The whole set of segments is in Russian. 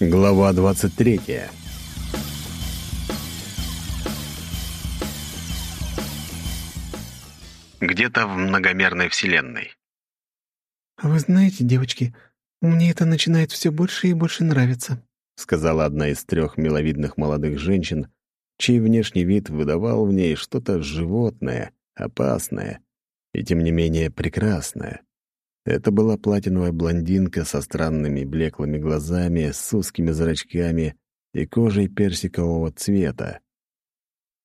Глава 23 Где-то в многомерной вселенной. «Вы знаете, девочки, мне это начинает все больше и больше нравиться», сказала одна из трех миловидных молодых женщин, чей внешний вид выдавал в ней что-то животное, опасное и, тем не менее, прекрасное. Это была платиновая блондинка со странными блеклыми глазами, с узкими зрачками и кожей персикового цвета.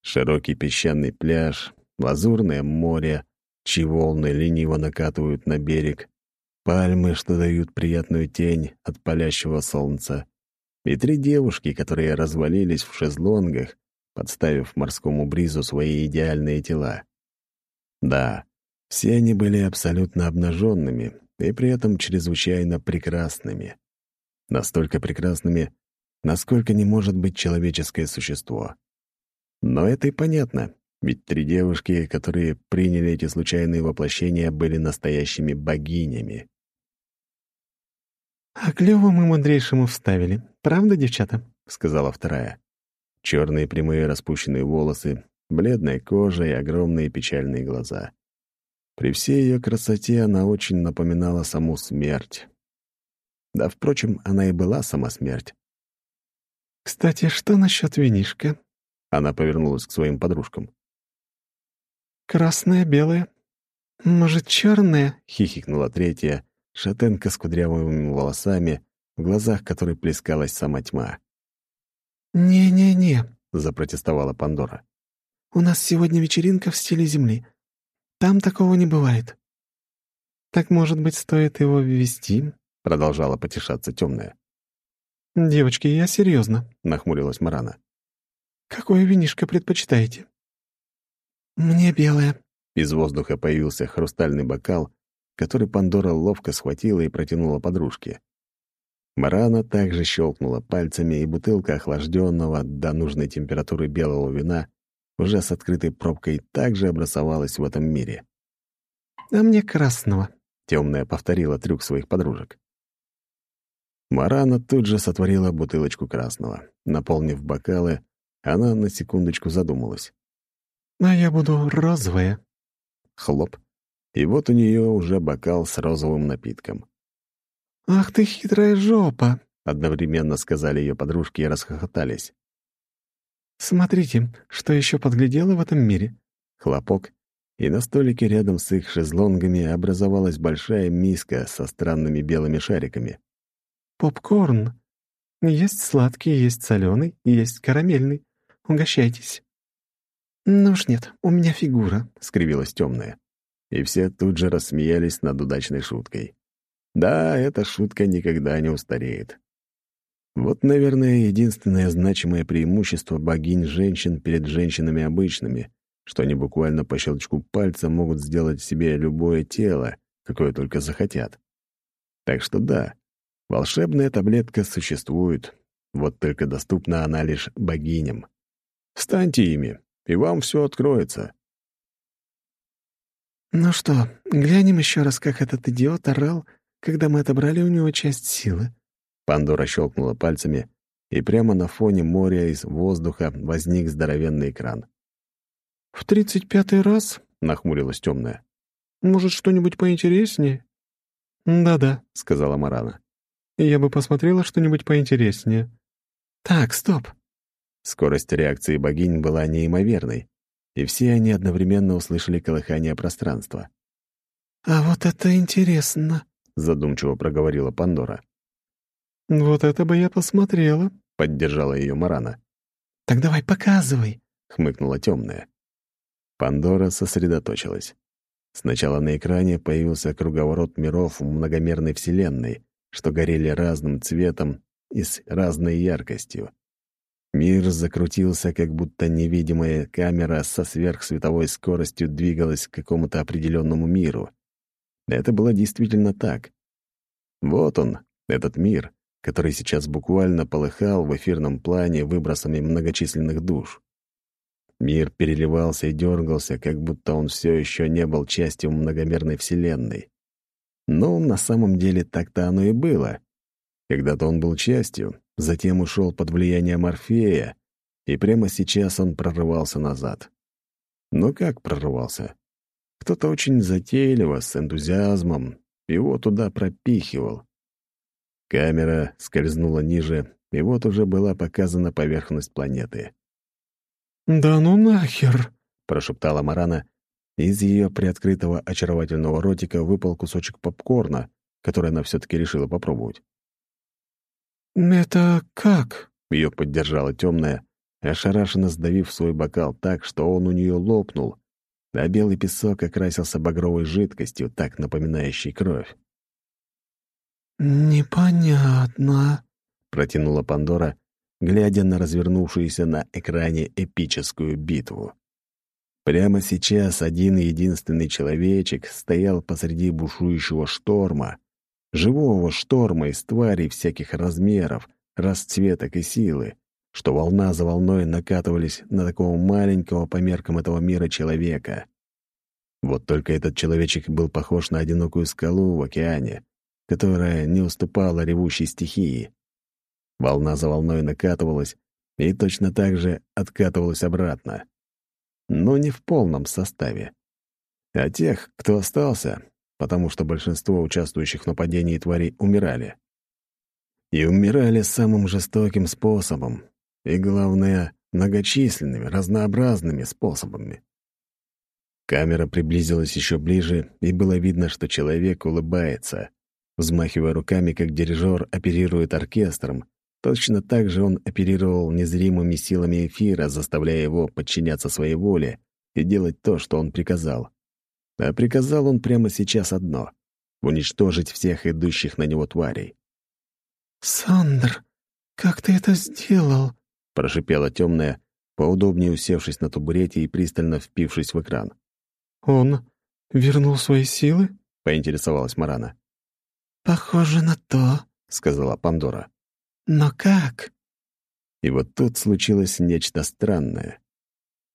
Широкий песчаный пляж, лазурное море, чьи волны лениво накатывают на берег, пальмы, что дают приятную тень от палящего солнца, и три девушки, которые развалились в шезлонгах, подставив морскому бризу свои идеальные тела. Да, все они были абсолютно обнаженными и при этом чрезвычайно прекрасными. Настолько прекрасными, насколько не может быть человеческое существо. Но это и понятно, ведь три девушки, которые приняли эти случайные воплощения, были настоящими богинями. «А клёво мы мудрейшему вставили, правда, девчата?» — сказала вторая. Черные прямые распущенные волосы, бледная кожа и огромные печальные глаза. При всей ее красоте она очень напоминала саму смерть. Да, впрочем, она и была сама смерть. «Кстати, что насчет винишка?» Она повернулась к своим подружкам. «Красное, белое. Может, черное?» — хихикнула третья, шатенка с кудрявыми волосами, в глазах которой плескалась сама тьма. «Не-не-не», — запротестовала Пандора. «У нас сегодня вечеринка в стиле Земли. Там такого не бывает». «Так, может быть, стоит его ввести?» — продолжала потешаться темная. «Девочки, я серьезно, нахмурилась Марана. «Какое винишко предпочитаете?» «Мне белое». Из воздуха появился хрустальный бокал, который Пандора ловко схватила и протянула подружке. Марана также щелкнула пальцами, и бутылка охлажденного до нужной температуры белого вина уже с открытой пробкой также образовалась в этом мире. «А мне красного», — темная повторила трюк своих подружек. Марана тут же сотворила бутылочку красного. Наполнив бокалы, она на секундочку задумалась. «А я буду розовая». Хлоп. И вот у нее уже бокал с розовым напитком. «Ах ты хитрая жопа!» — одновременно сказали ее подружки и расхохотались. «Смотрите, что еще подглядело в этом мире?» Хлопок, и на столике рядом с их шезлонгами образовалась большая миска со странными белыми шариками. «Попкорн. Есть сладкий, есть соленый, есть карамельный. Угощайтесь». «Ну уж нет, у меня фигура», — скривилась темная. И все тут же рассмеялись над удачной шуткой. Да, эта шутка никогда не устареет. Вот, наверное, единственное значимое преимущество богинь-женщин перед женщинами обычными, что они буквально по щелчку пальца могут сделать себе любое тело, какое только захотят. Так что да, волшебная таблетка существует, вот только доступна она лишь богиням. Станьте ими, и вам все откроется. «Ну что, глянем еще раз, как этот идиот орал, когда мы отобрали у него часть силы». Пандора щелкнула пальцами, и прямо на фоне моря из воздуха возник здоровенный экран. «В тридцать пятый раз?» — нахмурилась темная. «Может, что-нибудь поинтереснее?» «Да-да», — сказала Марана. «Я бы посмотрела что-нибудь поинтереснее». «Так, стоп». Скорость реакции богинь была неимоверной, и все они одновременно услышали колыхание пространства. «А вот это интересно», — задумчиво проговорила Пандора. «Вот это бы я посмотрела», — поддержала ее Марана. «Так давай показывай», — хмыкнула темная. Пандора сосредоточилась. Сначала на экране появился круговорот миров многомерной вселенной, что горели разным цветом и с разной яркостью. Мир закрутился, как будто невидимая камера со сверхсветовой скоростью двигалась к какому-то определенному миру. Это было действительно так. Вот он, этот мир, который сейчас буквально полыхал в эфирном плане выбросами многочисленных душ. Мир переливался и дергался, как будто он все еще не был частью многомерной вселенной. Но на самом деле так-то оно и было. Когда-то он был частью, затем ушел под влияние Морфея, и прямо сейчас он прорывался назад. Но как прорывался? Кто-то очень затейливо, с энтузиазмом, его туда пропихивал. Камера скользнула ниже, и вот уже была показана поверхность планеты. «Да ну нахер!» — прошептала Марана. Из ее приоткрытого очаровательного ротика выпал кусочек попкорна, который она все-таки решила попробовать. «Это как?» — ее поддержала темная, ошарашенно сдавив свой бокал так, что он у нее лопнул, а белый песок окрасился багровой жидкостью, так напоминающей кровь. «Непонятно», — протянула Пандора, глядя на развернувшуюся на экране эпическую битву. Прямо сейчас один единственный человечек стоял посреди бушующего шторма, живого шторма из тварей всяких размеров, расцветок и силы, что волна за волной накатывались на такого маленького по меркам этого мира человека. Вот только этот человечек был похож на одинокую скалу в океане, которая не уступала ревущей стихии. Волна за волной накатывалась и точно так же откатывалась обратно. Но не в полном составе. А тех, кто остался, потому что большинство участвующих в нападении тварей умирали. И умирали самым жестоким способом, и, главное, многочисленными, разнообразными способами. Камера приблизилась еще ближе, и было видно, что человек улыбается. Взмахивая руками, как дирижер оперирует оркестром, точно так же он оперировал незримыми силами эфира, заставляя его подчиняться своей воле и делать то, что он приказал. А приказал он прямо сейчас одно — уничтожить всех идущих на него тварей. «Сандр, как ты это сделал?» прошипела темная, поудобнее усевшись на табурете и пристально впившись в экран. «Он вернул свои силы?» — поинтересовалась Марана. «Похоже на то», — сказала Пандора. «Но как?» И вот тут случилось нечто странное.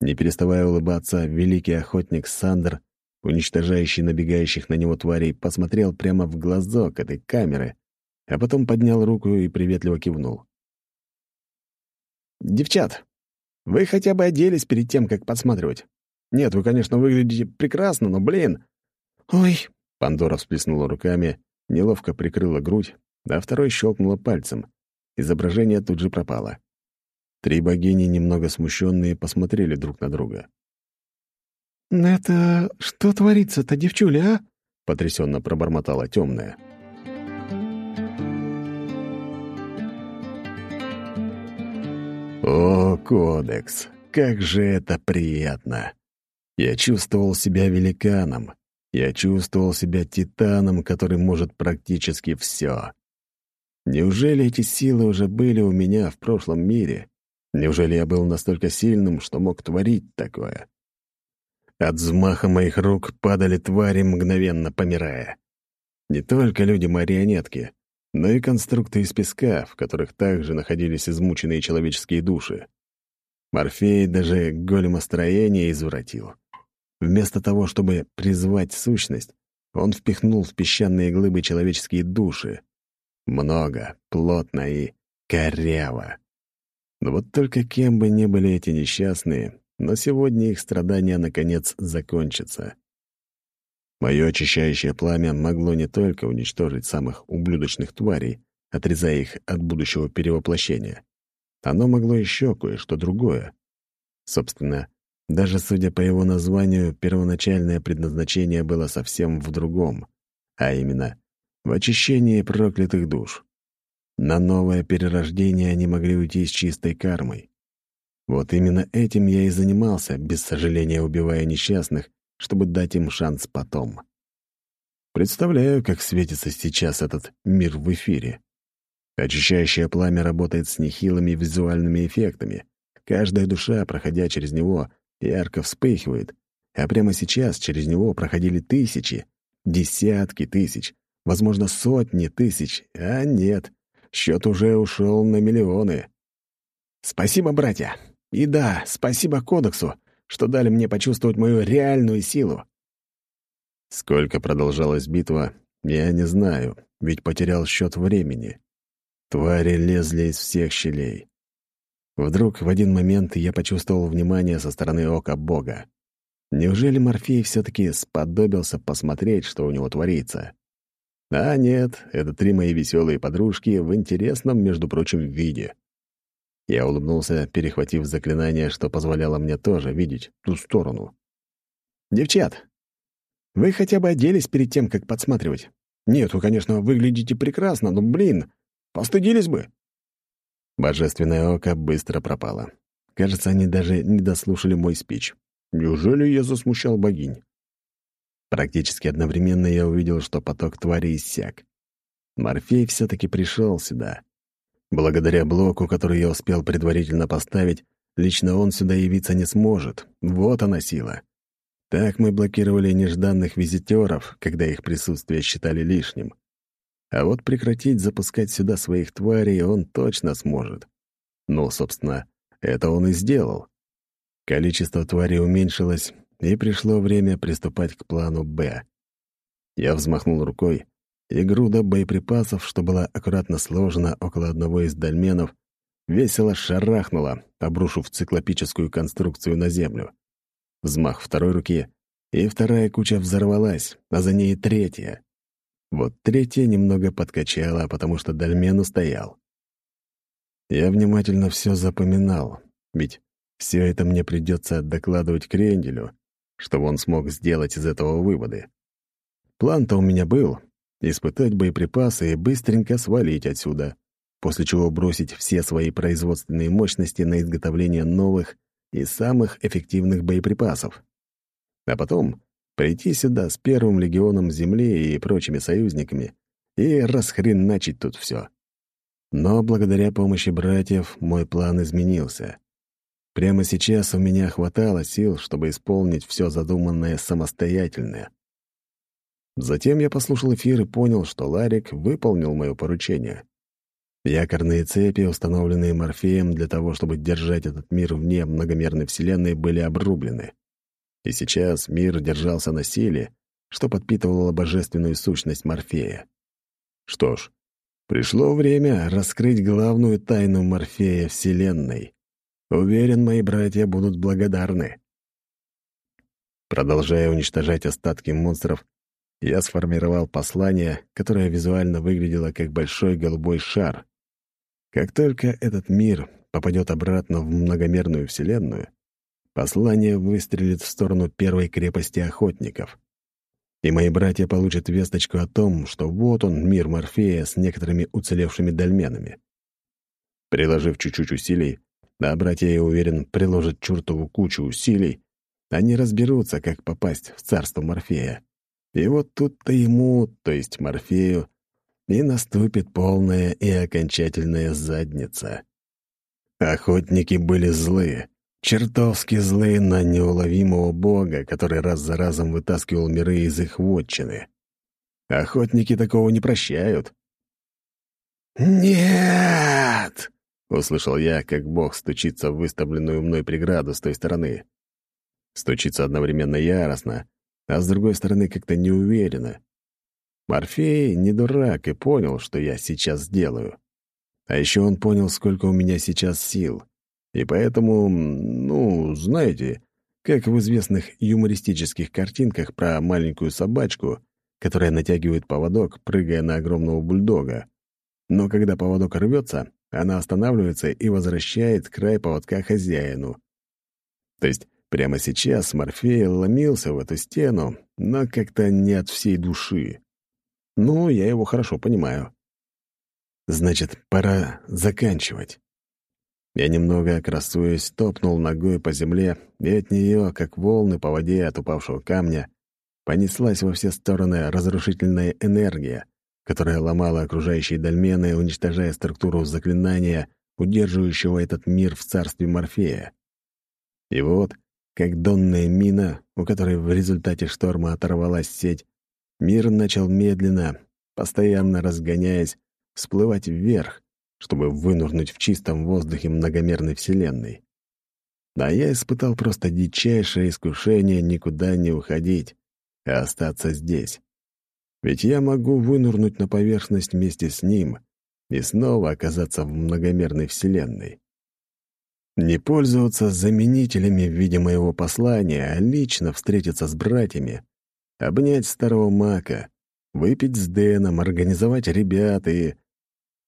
Не переставая улыбаться, великий охотник Сандер, уничтожающий набегающих на него тварей, посмотрел прямо в глазок этой камеры, а потом поднял руку и приветливо кивнул. «Девчат, вы хотя бы оделись перед тем, как подсматривать. Нет, вы, конечно, выглядите прекрасно, но, блин...» «Ой...» — Пандора всплеснула руками, неловко прикрыла грудь, а второй щелкнула пальцем. Изображение тут же пропало. Три богини, немного смущенные, посмотрели друг на друга. «Это что творится-то, девчуля, а?» — потрясенно пробормотала темная. О, кодекс, как же это приятно! Я чувствовал себя великаном. Я чувствовал себя титаном, который может практически все. Неужели эти силы уже были у меня в прошлом мире? Неужели я был настолько сильным, что мог творить такое? От взмаха моих рук падали твари, мгновенно помирая. Не только люди-марионетки, но и конструкты из песка, в которых также находились измученные человеческие души. Морфей даже големостроение извратил. Вместо того, чтобы призвать сущность, он впихнул в песчаные глыбы человеческие души. Много, плотно и коряво. Но вот только кем бы ни были эти несчастные, но сегодня их страдания наконец закончатся. Мое очищающее пламя могло не только уничтожить самых ублюдочных тварей, отрезая их от будущего перевоплощения. Оно могло еще кое-что другое. Собственно, даже судя по его названию, первоначальное предназначение было совсем в другом, а именно в очищении проклятых душ. На новое перерождение они могли уйти с чистой кармой. Вот именно этим я и занимался, без сожаления убивая несчастных, чтобы дать им шанс потом. Представляю, как светится сейчас этот мир в эфире. Очищающее пламя работает с нехилыми визуальными эффектами. Каждая душа, проходя через него, ярко вспыхивает, а прямо сейчас через него проходили тысячи, десятки тысяч, возможно, сотни тысяч, а нет, счет уже ушел на миллионы. Спасибо, братья. И да, спасибо кодексу, что дали мне почувствовать мою реальную силу. Сколько продолжалась битва, я не знаю, ведь потерял счет времени. Твари лезли из всех щелей. Вдруг в один момент я почувствовал внимание со стороны ока Бога. Неужели Морфей все-таки сподобился посмотреть, что у него творится? А нет, это три мои веселые подружки в интересном, между прочим, виде. Я улыбнулся, перехватив заклинание, что позволяло мне тоже видеть ту сторону. «Девчат, вы хотя бы оделись перед тем, как подсматривать? Нет, вы, конечно, выглядите прекрасно, но, блин, постыдились бы!» Божественное око быстро пропало. Кажется, они даже не дослушали мой спич. Неужели я засмущал богинь? Практически одновременно я увидел, что поток твари иссяк. Морфей все-таки пришел сюда. Благодаря блоку, который я успел предварительно поставить, лично он сюда явиться не сможет. Вот она сила. Так мы блокировали нежданных визитеров, когда их присутствие считали лишним. А вот прекратить запускать сюда своих тварей он точно сможет. Ну, собственно, это он и сделал. Количество тварей уменьшилось, и пришло время приступать к плану «Б». Я взмахнул рукой, и груда боеприпасов, что была аккуратно сложена около одного из дольменов, весело шарахнула, обрушив циклопическую конструкцию на землю. Взмах второй руки, и вторая куча взорвалась, а за ней третья. Вот третья немного подкачала, потому что дольмен устоял. Я внимательно все запоминал, ведь все это мне придется докладывать Кренделю, чтобы он смог сделать из этого выводы. План-то у меня был — испытать боеприпасы и быстренько свалить отсюда, после чего бросить все свои производственные мощности на изготовление новых и самых эффективных боеприпасов. А потом прийти сюда с первым легионом Земли и прочими союзниками и расхреначить тут все. Но благодаря помощи братьев мой план изменился. Прямо сейчас у меня хватало сил, чтобы исполнить все задуманное самостоятельно. Затем я послушал эфир и понял, что Ларик выполнил мое поручение. Якорные цепи, установленные Морфеем для того, чтобы держать этот мир вне многомерной Вселенной, были обрублены. И сейчас мир держался на силе, что подпитывало божественную сущность Морфея. Что ж, пришло время раскрыть главную тайну Морфея Вселенной. Уверен, мои братья будут благодарны. Продолжая уничтожать остатки монстров, я сформировал послание, которое визуально выглядело как большой голубой шар. Как только этот мир попадет обратно в многомерную вселенную, послание выстрелит в сторону первой крепости охотников. И мои братья получат весточку о том, что вот он, мир Морфея с некоторыми уцелевшими дольменами. Приложив чуть-чуть усилий, а братья, я уверен, приложат чертову кучу усилий, они разберутся, как попасть в царство Морфея. И вот тут-то ему, то есть Морфею, и наступит полная и окончательная задница. Охотники были злые, чертовски злые на неуловимого бога, который раз за разом вытаскивал миры из их вотчины. Охотники такого не прощают. «Нет!» Услышал я, как бог стучится в выставленную мной преграду с той стороны. Стучится одновременно яростно, а с другой стороны как-то неуверенно. Морфей не дурак и понял, что я сейчас сделаю. А еще он понял, сколько у меня сейчас сил. И поэтому, ну, знаете, как в известных юмористических картинках про маленькую собачку, которая натягивает поводок, прыгая на огромного бульдога. Но когда поводок рвется, она останавливается и возвращает край поводка хозяину. То есть прямо сейчас Морфей ломился в эту стену, но как-то не от всей души. Ну, я его хорошо понимаю. Значит, пора заканчивать. Я немного, красуясь, топнул ногой по земле, и от нее, как волны по воде от упавшего камня, понеслась во все стороны разрушительная энергия, которая ломала окружающие дольмены, уничтожая структуру заклинания, удерживающего этот мир в царстве Морфея. И вот, как донная мина, у которой в результате шторма оторвалась сеть, мир начал медленно, постоянно разгоняясь, всплывать вверх, чтобы вынурнуть в чистом воздухе многомерной Вселенной. А я испытал просто дичайшее искушение никуда не уходить, а остаться здесь. Ведь я могу вынурнуть на поверхность вместе с ним и снова оказаться в многомерной вселенной. Не пользоваться заменителями в виде моего послания, а лично встретиться с братьями, обнять старого мака, выпить с Дэном, организовать ребят и...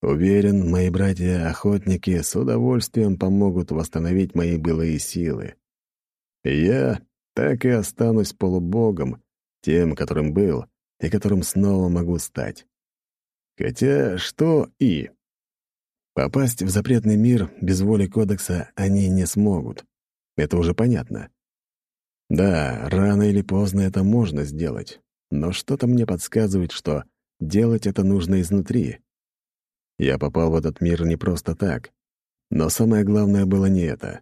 Уверен, мои братья-охотники с удовольствием помогут восстановить мои былые силы. Я так и останусь полубогом, тем, которым был и которым снова могу стать. Хотя что и? Попасть в запретный мир без воли кодекса они не смогут. Это уже понятно. Да, рано или поздно это можно сделать, но что-то мне подсказывает, что делать это нужно изнутри. Я попал в этот мир не просто так. Но самое главное было не это.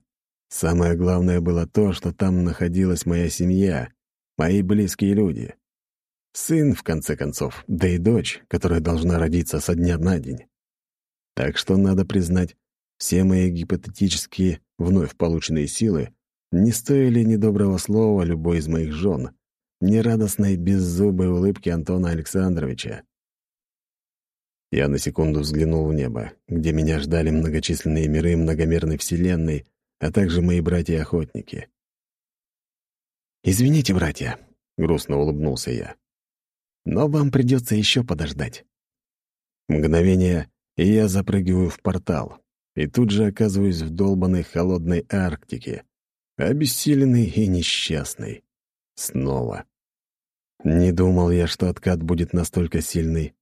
Самое главное было то, что там находилась моя семья, мои близкие люди. Сын, в конце концов, да и дочь, которая должна родиться со дня на день. Так что, надо признать, все мои гипотетические, вновь полученные силы не стоили ни доброго слова любой из моих жен, ни радостной беззубой улыбки Антона Александровича. Я на секунду взглянул в небо, где меня ждали многочисленные миры многомерной вселенной, а также мои братья-охотники. «Извините, братья», — грустно улыбнулся я, — «но вам придется еще подождать». Мгновение, и я запрыгиваю в портал, и тут же оказываюсь в долбанной холодной Арктике, обессиленный и несчастный. Снова. Не думал я, что откат будет настолько сильный.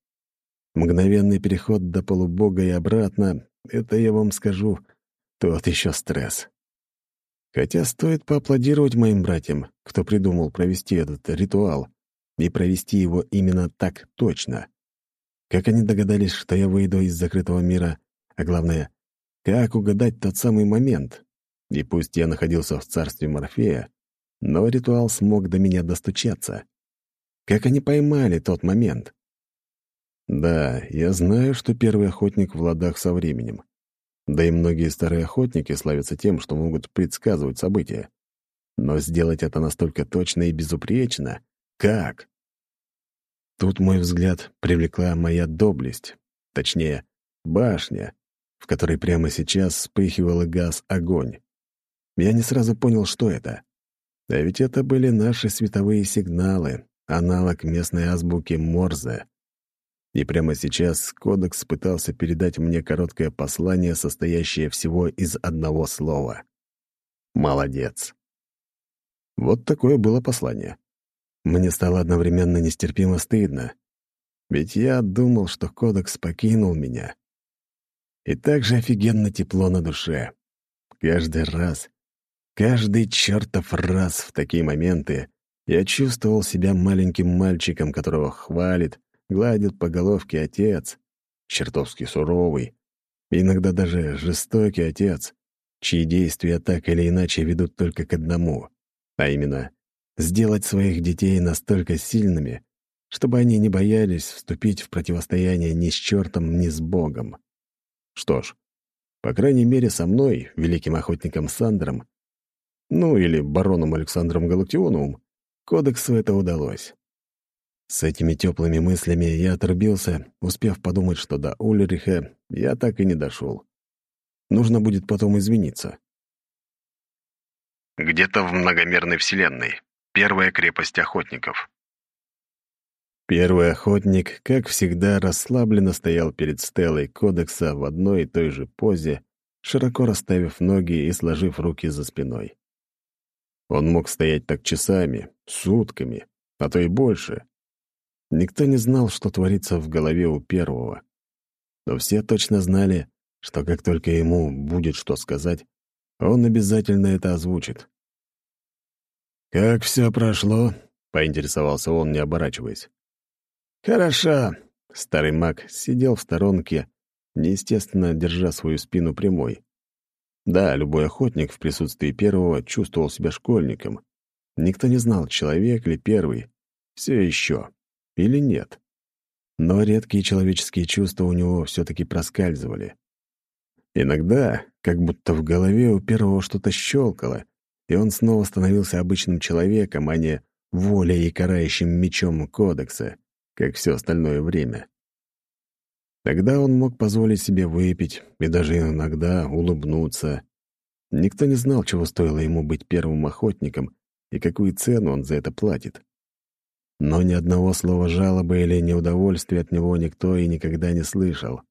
Мгновенный переход до полубога и обратно — это, я вам скажу, тот еще стресс. Хотя стоит поаплодировать моим братьям, кто придумал провести этот ритуал, и провести его именно так точно. Как они догадались, что я выйду из закрытого мира, а главное, как угадать тот самый момент? И пусть я находился в царстве Морфея, но ритуал смог до меня достучаться. Как они поймали тот момент? Да, я знаю, что первый охотник в ладах со временем. Да и многие старые охотники славятся тем, что могут предсказывать события. Но сделать это настолько точно и безупречно — как? Тут мой взгляд привлекла моя доблесть, точнее, башня, в которой прямо сейчас вспыхивал газ огонь. Я не сразу понял, что это. А ведь это были наши световые сигналы, аналог местной азбуки Морзе. И прямо сейчас Кодекс пытался передать мне короткое послание, состоящее всего из одного слова. «Молодец». Вот такое было послание. Мне стало одновременно нестерпимо стыдно. Ведь я думал, что Кодекс покинул меня. И так же офигенно тепло на душе. Каждый раз, каждый чертов раз в такие моменты я чувствовал себя маленьким мальчиком, которого хвалит, гладит по головке отец, чертовски суровый, иногда даже жестокий отец, чьи действия так или иначе ведут только к одному, а именно сделать своих детей настолько сильными, чтобы они не боялись вступить в противостояние ни с чертом, ни с Богом. Что ж, по крайней мере, со мной, великим охотником Сандром, ну или бароном Александром Галактионовым, кодексу это удалось. С этими теплыми мыслями я отрубился, успев подумать, что до Ульриха я так и не дошел. Нужно будет потом извиниться. Где-то в многомерной вселенной. Первая крепость охотников. Первый охотник, как всегда, расслабленно стоял перед стелой кодекса в одной и той же позе, широко расставив ноги и сложив руки за спиной. Он мог стоять так часами, сутками, а то и больше, Никто не знал, что творится в голове у первого. Но все точно знали, что как только ему будет что сказать, он обязательно это озвучит. «Как все прошло?» — поинтересовался он, не оборачиваясь. «Хорошо». Старый маг сидел в сторонке, неестественно держа свою спину прямой. Да, любой охотник в присутствии первого чувствовал себя школьником. Никто не знал, человек ли первый. Все еще или нет. Но редкие человеческие чувства у него все-таки проскальзывали. Иногда, как будто в голове у первого что-то щелкало, и он снова становился обычным человеком, а не волей и карающим мечом кодекса, как все остальное время. Тогда он мог позволить себе выпить и даже иногда улыбнуться. Никто не знал, чего стоило ему быть первым охотником и какую цену он за это платит. Но ни одного слова жалобы или неудовольствия от него никто и никогда не слышал.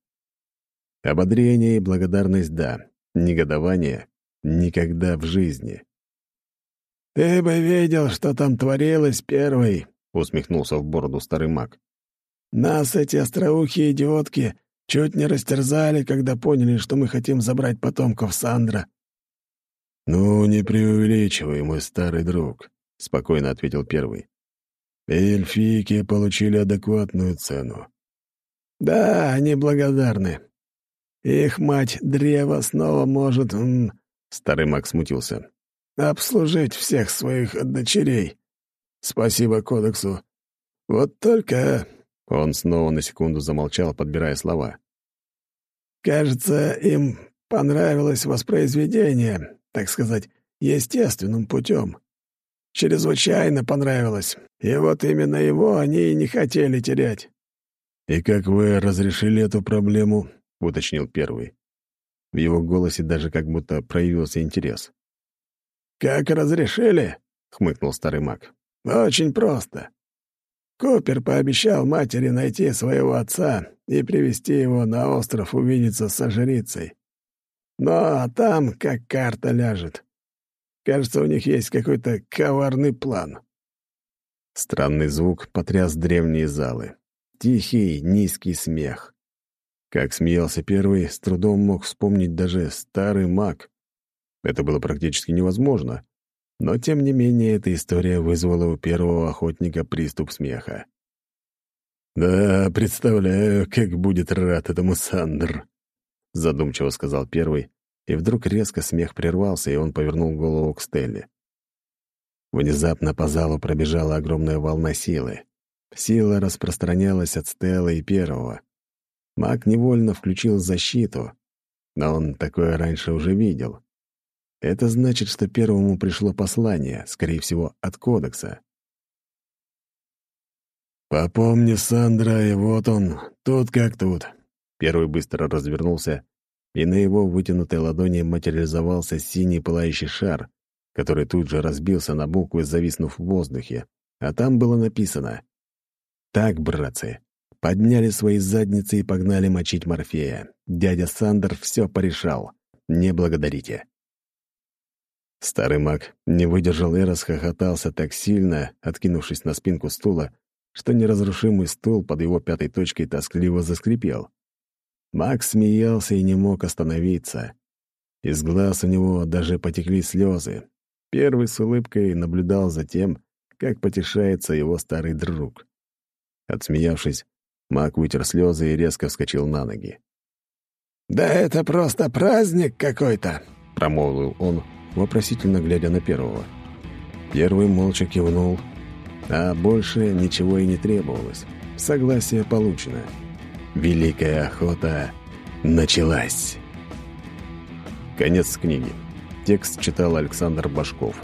Ободрение и благодарность — да, негодование — никогда в жизни. «Ты бы видел, что там творилось первый», — усмехнулся в бороду старый маг. «Нас эти остроухие идиотки чуть не растерзали, когда поняли, что мы хотим забрать потомков Сандра». «Ну, не преувеличивай, мой старый друг», — спокойно ответил первый. «Эльфийки получили адекватную цену». «Да, они благодарны. Их мать древа снова может...» Старый маг смутился. «Обслужить всех своих дочерей. Спасибо кодексу. Вот только...» Он снова на секунду замолчал, подбирая слова. «Кажется, им понравилось воспроизведение, так сказать, естественным путем. Чрезвычайно понравилось, и вот именно его они и не хотели терять». «И как вы разрешили эту проблему?» — уточнил первый. В его голосе даже как будто проявился интерес. «Как разрешили?» — хмыкнул старый маг. «Очень просто. Купер пообещал матери найти своего отца и привести его на остров увидеться с жрицей. Но там как карта ляжет. Кажется, у них есть какой-то коварный план». Странный звук потряс древние залы. Тихий, низкий смех. Как смеялся первый, с трудом мог вспомнить даже старый маг. Это было практически невозможно. Но, тем не менее, эта история вызвала у первого охотника приступ смеха. «Да, представляю, как будет рад этому Сандр», — задумчиво сказал первый, и вдруг резко смех прервался, и он повернул голову к Стелле. Внезапно по залу пробежала огромная волна силы. Сила распространялась от Стеллы и первого. Маг невольно включил защиту, но он такое раньше уже видел. Это значит, что первому пришло послание, скорее всего, от Кодекса. «Попомни Сандра, и вот он, тут как тут». Первый быстро развернулся, и на его вытянутой ладони материализовался синий пылающий шар, который тут же разбился на буквы, зависнув в воздухе. А там было написано «Так, братцы, подняли свои задницы и погнали мочить Морфея. Дядя Сандер все порешал. Не благодарите». Старый маг не выдержал и расхохотался так сильно, откинувшись на спинку стула, что неразрушимый стул под его пятой точкой тоскливо заскрипел. Маг смеялся и не мог остановиться. Из глаз у него даже потекли слезы. Первый с улыбкой наблюдал за тем, как потешается его старый друг. Отсмеявшись, маг вытер слезы и резко вскочил на ноги. «Да это просто праздник какой-то!» — промолвил он, вопросительно глядя на первого. Первый молча кивнул, а больше ничего и не требовалось. Согласие получено. Великая охота началась. Конец книги. Текст читал Александр Башков.